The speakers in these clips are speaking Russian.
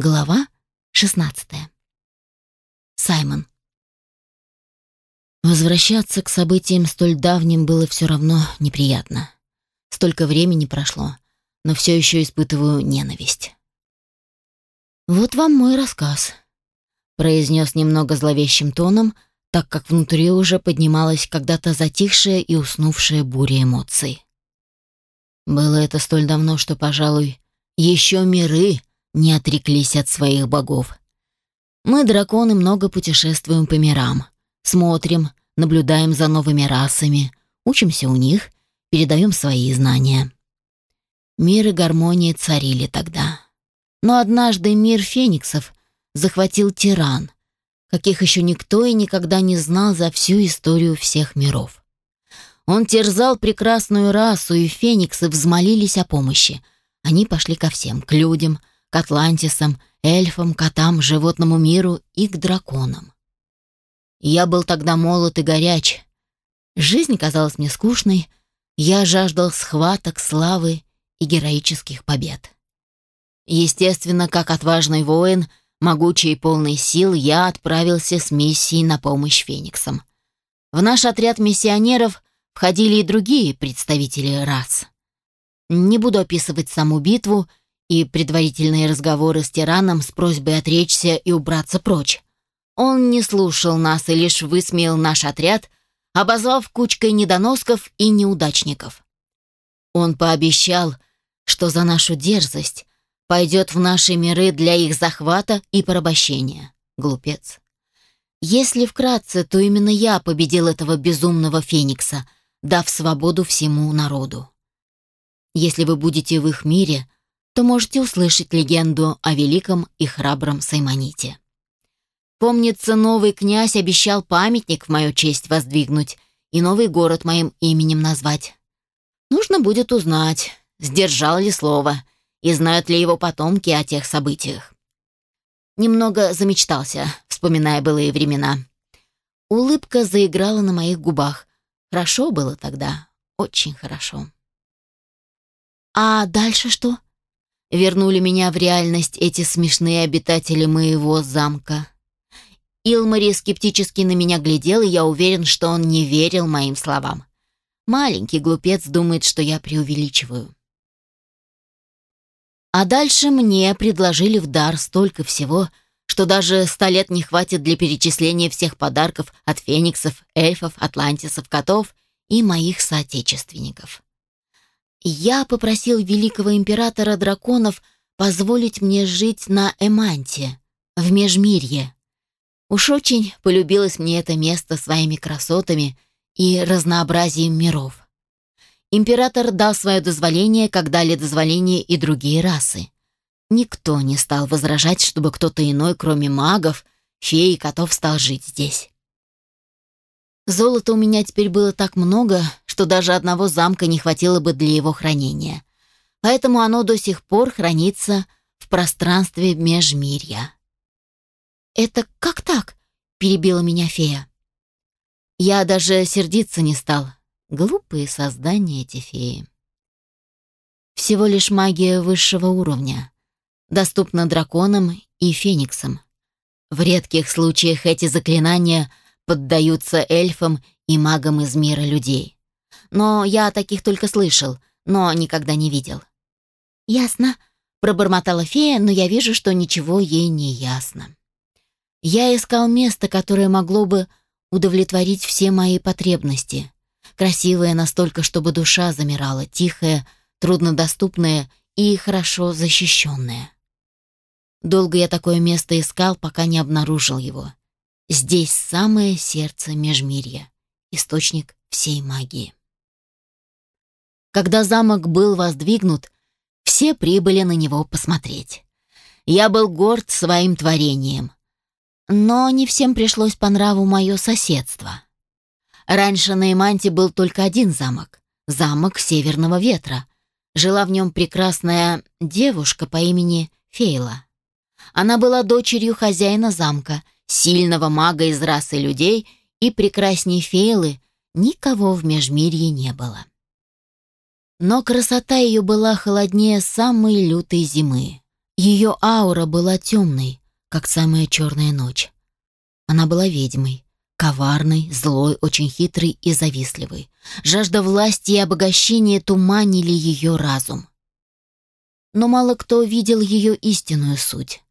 Глава 16. Саймон. Возвращаться к событиям столь давним было все равно неприятно. Столько времени прошло, но все еще испытываю ненависть. «Вот вам мой рассказ», — произнес немного зловещим тоном, так как внутри уже поднималась когда-то затихшая и уснувшая буря эмоций. Было это столь давно, что, пожалуй, еще миры не отреклись от своих богов. Мы, драконы, много путешествуем по мирам. Смотрим, наблюдаем за новыми расами, учимся у них, передаем свои знания. Мир и гармония царили тогда. Но однажды мир фениксов захватил тиран, каких еще никто и никогда не знал за всю историю всех миров. Он терзал прекрасную расу, и фениксы взмолились о помощи. Они пошли ко всем, к людям, к атлантисам, эльфам, котам, животному миру и к драконам. Я был тогда молод и горяч. Жизнь казалась мне скучной, я жаждал схваток, славы и героических побед. Естественно, как отважный воин, могучий и полный сил, я отправился с миссией на помощь фениксам. В наш отряд миссионеров входили и другие представители рас. Не буду описывать саму битву, и предварительные разговоры с тираном с просьбой отречься и убраться прочь. Он не слушал нас и лишь высмеял наш отряд, обозвав кучкой недоносков и неудачников. Он пообещал, что за нашу дерзость пойдет в наши миры для их захвата и порабощения. Глупец. Если вкратце, то именно я победил этого безумного феникса, дав свободу всему народу. Если вы будете в их мире, то можете услышать легенду о великом и храбром Саймоните. Помнится, новый князь обещал памятник в мою честь воздвигнуть и новый город моим именем назвать. Нужно будет узнать, сдержал ли слово и знают ли его потомки о тех событиях. Немного замечтался, вспоминая былые времена. Улыбка заиграла на моих губах. Хорошо было тогда, очень хорошо. «А дальше что?» Вернули меня в реальность эти смешные обитатели моего замка. Илмари скептически на меня глядел, и я уверен, что он не верил моим словам. Маленький глупец думает, что я преувеличиваю. А дальше мне предложили в дар столько всего, что даже ста лет не хватит для перечисления всех подарков от фениксов, эльфов, атлантисов, котов и моих соотечественников. Я попросил великого императора драконов позволить мне жить на Эманте, в Межмирье. Уж очень полюбилось мне это место своими красотами и разнообразием миров. Император дал свое дозволение, как дали дозволение и другие расы. Никто не стал возражать, чтобы кто-то иной, кроме магов, фей и котов, стал жить здесь. Золота у меня теперь было так много, что даже одного замка не хватило бы для его хранения. Поэтому оно до сих пор хранится в пространстве межмирья. «Это как так?» — перебила меня фея. Я даже сердиться не стал. Глупые создания эти феи. Всего лишь магия высшего уровня. Доступна драконам и фениксам. В редких случаях эти заклинания — поддаются эльфам и магам из мира людей. Но я о таких только слышал, но никогда не видел. «Ясно», — пробормотала фея, но я вижу, что ничего ей не ясно. Я искал место, которое могло бы удовлетворить все мои потребности. Красивое настолько, чтобы душа замирала, тихое, труднодоступное и хорошо защищенное. Долго я такое место искал, пока не обнаружил его. Здесь самое сердце Межмирья, источник всей магии. Когда замок был воздвигнут, все прибыли на него посмотреть. Я был горд своим творением. Но не всем пришлось по нраву мое соседство. Раньше на Иманте был только один замок — замок Северного Ветра. Жила в нем прекрасная девушка по имени Фейла. Она была дочерью хозяина замка — сильного мага из расы людей и прекрасней Фейлы никого в Межмирье не было. Но красота ее была холоднее самой лютой зимы. Ее аура была темной, как самая черная ночь. Она была ведьмой, коварной, злой, очень хитрой и завистливой. Жажда власти и обогащения туманили ее разум. Но мало кто видел ее истинную суть.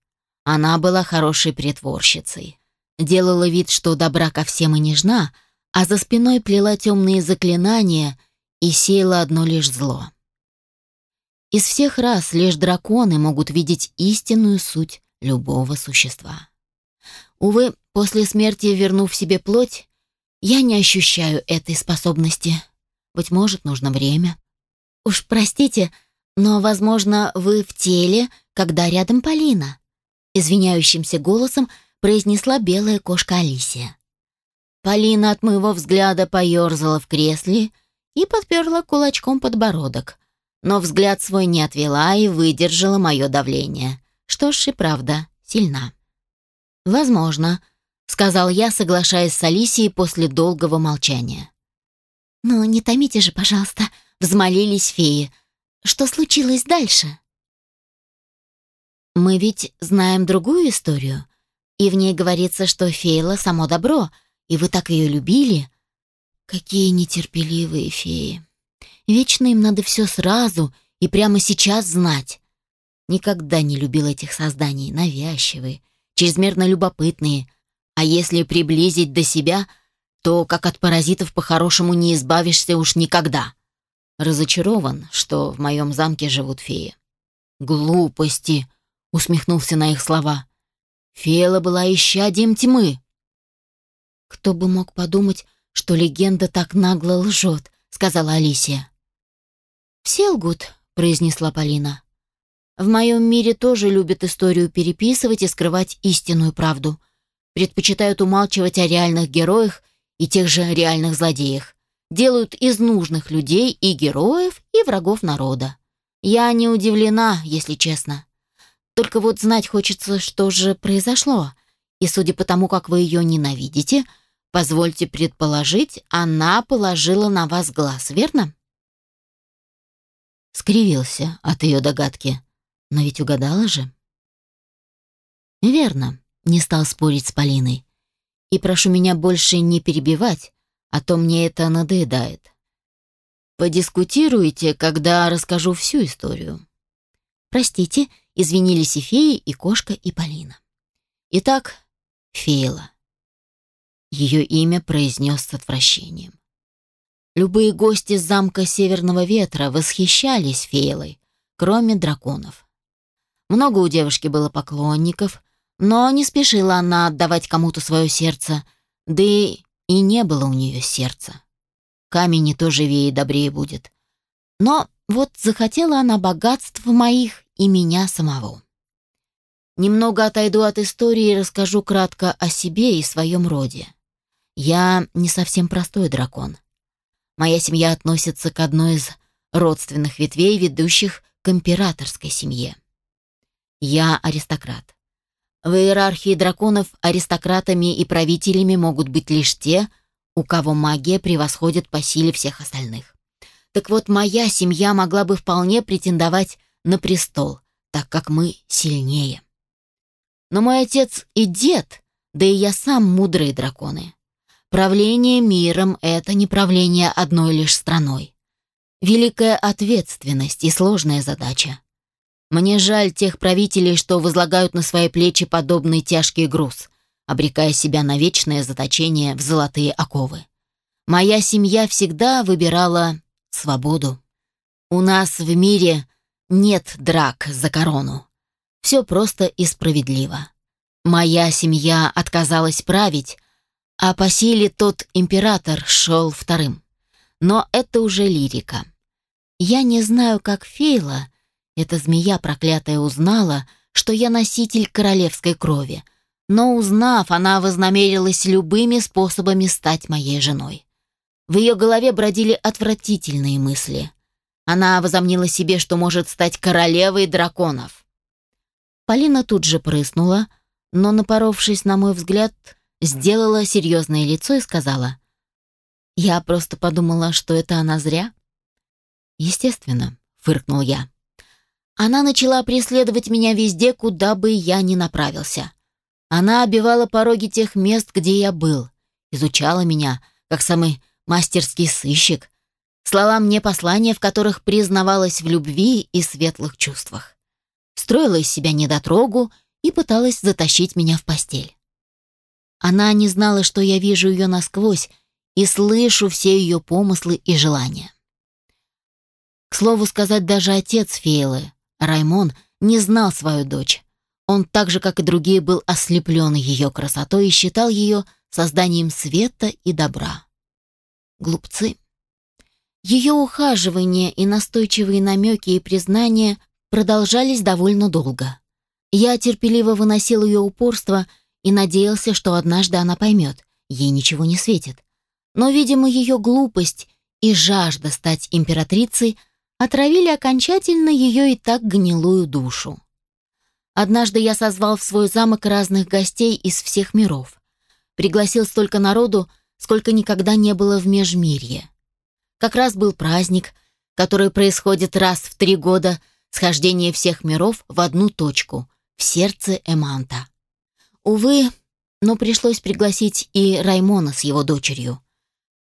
Она была хорошей притворщицей. Делала вид, что добра ко всем и нежна, а за спиной плела темные заклинания и сеяла одно лишь зло. Из всех рас лишь драконы могут видеть истинную суть любого существа. Увы, после смерти, вернув себе плоть, я не ощущаю этой способности. Быть может, нужно время. Уж простите, но, возможно, вы в теле, когда рядом Полина. Извиняющимся голосом произнесла белая кошка Алисия. Полина от моего взгляда поерзала в кресле и подперла кулачком подбородок, но взгляд свой не отвела и выдержала мое давление. Что ж и правда, сильна. «Возможно», — сказал я, соглашаясь с Алисией после долгого молчания. «Ну, не томите же, пожалуйста», — взмолились феи. «Что случилось дальше?» «Мы ведь знаем другую историю, и в ней говорится, что Фейла — само добро, и вы так ее любили. Какие нетерпеливые феи! Вечно им надо все сразу и прямо сейчас знать. Никогда не любил этих созданий, навязчивые, чрезмерно любопытные. А если приблизить до себя, то как от паразитов по-хорошему не избавишься уж никогда. Разочарован, что в моем замке живут феи. «Глупости!» — усмехнулся на их слова. «Фела была исчадием тьмы». «Кто бы мог подумать, что легенда так нагло лжет», — сказала Алисия. «Все лгут», — произнесла Полина. В моем мире тоже любят историю переписывать и скрывать истинную правду. Предпочитают умалчивать о реальных героях и тех же реальных злодеях. Делают из нужных людей и героев, и врагов народа. Я не удивлена, если честно. Только вот знать хочется, что же произошло. И судя по тому, как вы ее ненавидите, позвольте предположить, она положила на вас глаз, верно? Скривился от ее догадки. Но ведь угадала же. Верно, не стал спорить с Полиной. И прошу меня больше не перебивать, а то мне это надоедает. Подискутируйте, когда расскажу всю историю. Простите, извинились и феи, и кошка, и Полина. Итак, Фейла. Ее имя произнес с отвращением. Любые гости замка Северного Ветра восхищались Фейлой, кроме драконов. Много у девушки было поклонников, но не спешила она отдавать кому-то свое сердце, да и, и не было у нее сердца. Камень не то живее и добрее будет. Но вот захотела она богатств моих и меня самого. Немного отойду от истории и расскажу кратко о себе и своем роде. Я не совсем простой дракон. Моя семья относится к одной из родственных ветвей, ведущих к императорской семье. Я аристократ. В иерархии драконов аристократами и правителями могут быть лишь те, у кого магия превосходит по силе всех остальных. Так вот, моя семья могла бы вполне претендовать на престол, так как мы сильнее. Но мой отец и дед, да и я сам мудрые драконы. Правление миром — это не правление одной лишь страной. Великая ответственность и сложная задача. Мне жаль тех правителей, что возлагают на свои плечи подобный тяжкий груз, обрекая себя на вечное заточение в золотые оковы. Моя семья всегда выбирала свободу. У нас в мире нет драк за корону. Все просто и справедливо. Моя семья отказалась править, а по силе тот император шел вторым. Но это уже лирика. Я не знаю, как Фейла, эта змея проклятая узнала, что я носитель королевской крови, но узнав, она вознамерилась любыми способами стать моей женой. В ее голове бродили отвратительные мысли. Она возомнила себе, что может стать королевой драконов. Полина тут же прыснула, но, напоровшись на мой взгляд, сделала серьезное лицо и сказала, «Я просто подумала, что это она зря». «Естественно», — фыркнул я. Она начала преследовать меня везде, куда бы я ни направился. Она обивала пороги тех мест, где я был, изучала меня, как самый мастерский сыщик, слала мне послания, в которых признавалась в любви и светлых чувствах. Строила из себя недотрогу и пыталась затащить меня в постель. Она не знала, что я вижу ее насквозь и слышу все ее помыслы и желания. К слову сказать, даже отец Фейлы, Раймон, не знал свою дочь. Он так же, как и другие, был ослеплен ее красотой и считал ее созданием света и добра. Глупцы. Ее ухаживания и настойчивые намеки и признания продолжались довольно долго. Я терпеливо выносил ее упорство и надеялся, что однажды она поймет, ей ничего не светит. Но, видимо, ее глупость и жажда стать императрицей отравили окончательно ее и так гнилую душу. Однажды я созвал в свой замок разных гостей из всех миров. Пригласил столько народу, сколько никогда не было в Межмирье. Как раз был праздник, который происходит раз в три года, схождение всех миров в одну точку, в сердце Эманта. Увы, но пришлось пригласить и Раймона с его дочерью.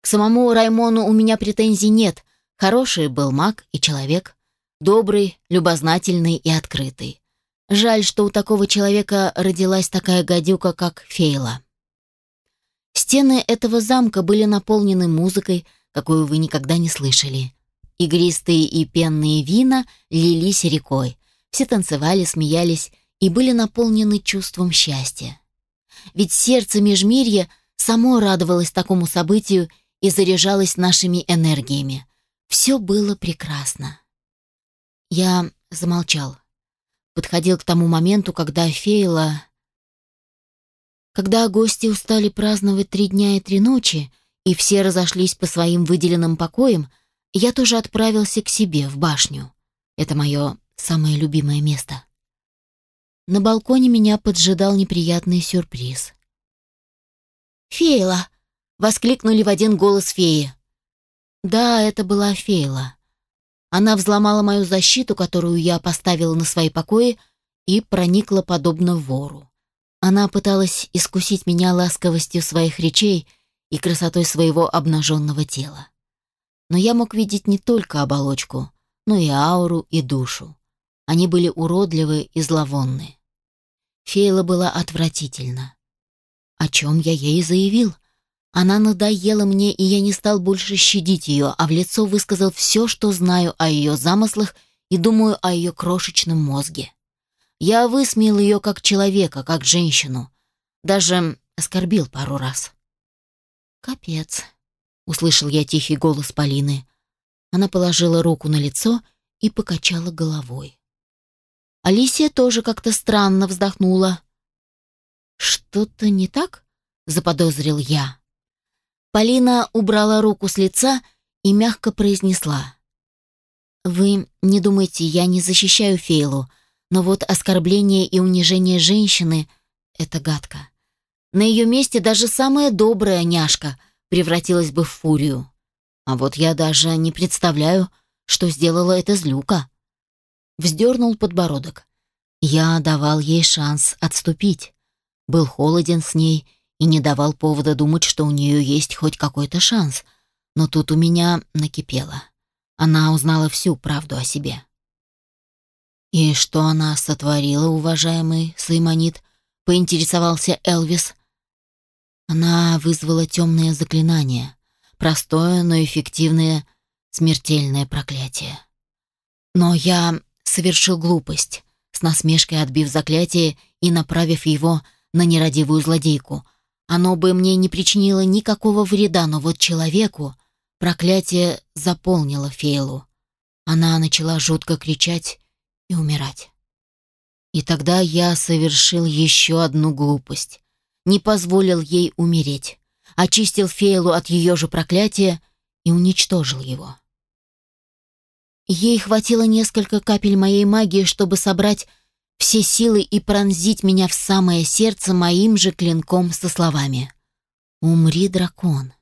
К самому Раймону у меня претензий нет, хороший был маг и человек, добрый, любознательный и открытый. Жаль, что у такого человека родилась такая гадюка, как Фейла. Стены этого замка были наполнены музыкой, какую вы никогда не слышали. Игристые и пенные вина лились рекой. Все танцевали, смеялись и были наполнены чувством счастья. Ведь сердце Межмирья само радовалось такому событию и заряжалось нашими энергиями. Все было прекрасно. Я замолчал. Подходил к тому моменту, когда Фейла когда гости устали праздновать три дня и три ночи, и все разошлись по своим выделенным покоям, я тоже отправился к себе в башню. Это мое самое любимое место. На балконе меня поджидал неприятный сюрприз. «Фейла!» — воскликнули в один голос феи. Да, это была Фейла. Она взломала мою защиту, которую я поставила на свои покои, и проникла подобно вору. Она пыталась искусить меня ласковостью своих речей и красотой своего обнаженного тела. Но я мог видеть не только оболочку, но и ауру и душу. Они были уродливы и зловонны. Фейла была отвратительна. О чем я ей заявил? Она надоела мне, и я не стал больше щадить ее, а в лицо высказал все, что знаю о ее замыслах и думаю о ее крошечном мозге. Я высмеял ее как человека, как женщину. Даже оскорбил пару раз. «Капец», — услышал я тихий голос Полины. Она положила руку на лицо и покачала головой. Алисия тоже как-то странно вздохнула. «Что-то не так?» — заподозрил я. Полина убрала руку с лица и мягко произнесла. «Вы не думайте, я не защищаю Фейлу. Но вот оскорбление и унижение женщины — это гадко. На ее месте даже самая добрая няшка превратилась бы в фурию. А вот я даже не представляю, что сделала эта злюка. Вздернул подбородок. Я давал ей шанс отступить. Был холоден с ней и не давал повода думать, что у нее есть хоть какой-то шанс. Но тут у меня накипело. Она узнала всю правду о себе. «И что она сотворила, уважаемый Саймонит?» — поинтересовался Элвис. Она вызвала темное заклинание, простое, но эффективное, смертельное проклятие. Но я совершил глупость, с насмешкой отбив заклятие и направив его на нерадивую злодейку. Оно бы мне не причинило никакого вреда, но вот человеку проклятие заполнило Фейлу. Она начала жутко кричать и умирать. И тогда я совершил еще одну глупость. Не позволил ей умереть. Очистил Фейлу от ее же проклятия и уничтожил его. Ей хватило несколько капель моей магии, чтобы собрать все силы и пронзить меня в самое сердце моим же клинком со словами «Умри, дракон,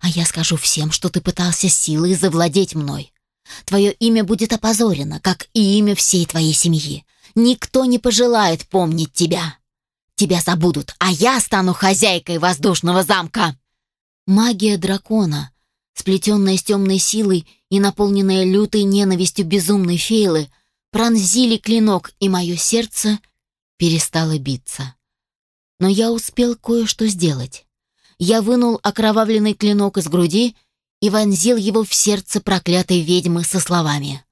а я скажу всем, что ты пытался силой завладеть мной. Твое имя будет опозорено, как и имя всей твоей семьи. Никто не пожелает помнить тебя. Тебя забудут, а я стану хозяйкой воздушного замка. Магия дракона, сплетенная с темной силой и наполненная лютой ненавистью безумной фейлы, пронзили клинок, и мое сердце перестало биться. Но я успел кое-что сделать. Я вынул окровавленный клинок из груди и вонзил его в сердце проклятой ведьмы со словами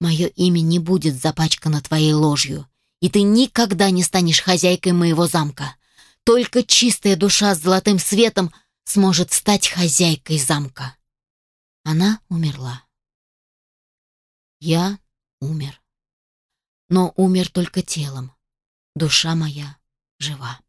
«Мое имя не будет запачкано твоей ложью, и ты никогда не станешь хозяйкой моего замка. Только чистая душа с золотым светом сможет стать хозяйкой замка». Она умерла. Я умер. Но умер только телом. Душа моя жива.